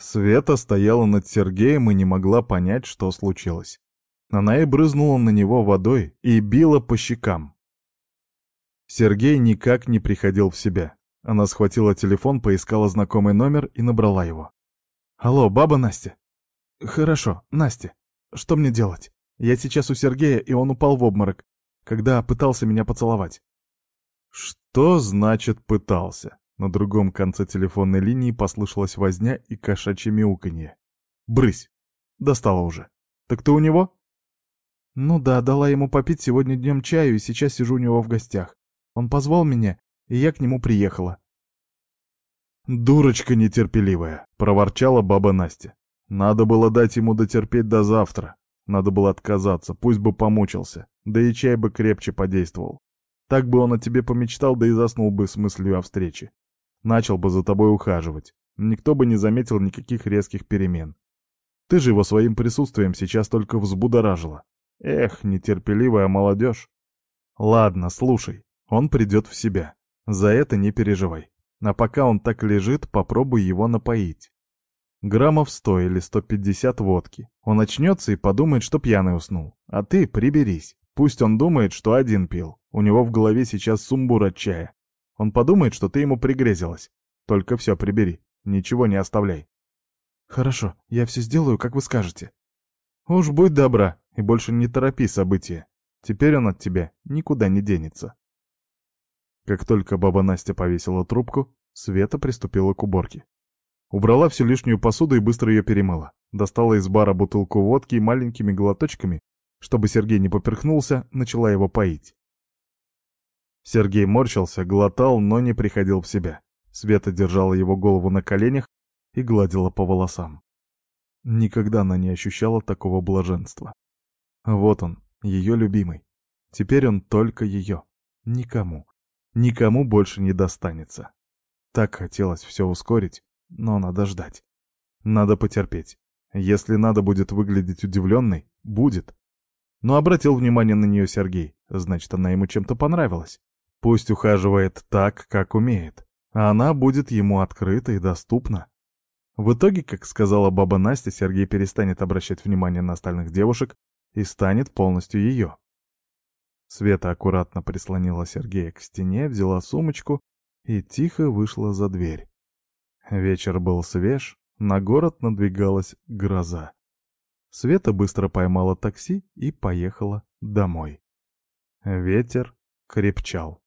Света стояла над Сергеем и не могла понять, что случилось. Она и брызнула на него водой и била по щекам. Сергей никак не приходил в себя. Она схватила телефон, поискала знакомый номер и набрала его. «Алло, баба Настя?» «Хорошо, Настя. Что мне делать? Я сейчас у Сергея, и он упал в обморок, когда пытался меня поцеловать». «Что значит «пытался»?» На другом конце телефонной линии послышалась возня и кошачье мяуканье. «Брысь! Достала уже. Так ты у него?» «Ну да, дала ему попить сегодня днем чаю, и сейчас сижу у него в гостях. Он позвал меня, и я к нему приехала». «Дурочка нетерпеливая», — проворчала баба Настя. «Надо было дать ему дотерпеть до завтра. Надо было отказаться, пусть бы помучился, да и чай бы крепче подействовал. Так бы он о тебе помечтал, да и заснул бы с мыслью о встрече. Начал бы за тобой ухаживать. Никто бы не заметил никаких резких перемен. Ты же его своим присутствием сейчас только взбудоражила. Эх, нетерпеливая молодежь. Ладно, слушай, он придет в себя. За это не переживай. А пока он так лежит, попробуй его напоить. Граммов сто или сто пятьдесят водки. Он очнется и подумает, что пьяный уснул. А ты приберись. Пусть он думает, что один пил. У него в голове сейчас сумбур от чая. Он подумает, что ты ему пригрезилась. Только все прибери. Ничего не оставляй. Хорошо, я все сделаю, как вы скажете. Уж будь добра и больше не торопи события. Теперь он от тебя никуда не денется. Как только баба Настя повесила трубку, Света приступила к уборке. Убрала всю лишнюю посуду и быстро ее перемыла. Достала из бара бутылку водки и маленькими глоточками, чтобы Сергей не поперхнулся, начала его поить. Сергей морщился, глотал, но не приходил в себя. Света держала его голову на коленях и гладила по волосам. Никогда она не ощущала такого блаженства. Вот он, ее любимый. Теперь он только ее. Никому. Никому больше не достанется. Так хотелось все ускорить, но надо ждать. Надо потерпеть. Если надо будет выглядеть удивленной, будет. Но обратил внимание на нее Сергей, значит, она ему чем-то понравилась. Пусть ухаживает так, как умеет, а она будет ему открыта и доступна. В итоге, как сказала баба Настя, Сергей перестанет обращать внимание на остальных девушек и станет полностью ее. Света аккуратно прислонила Сергея к стене, взяла сумочку и тихо вышла за дверь. Вечер был свеж, на город надвигалась гроза. Света быстро поймала такси и поехала домой. Ветер крепчал.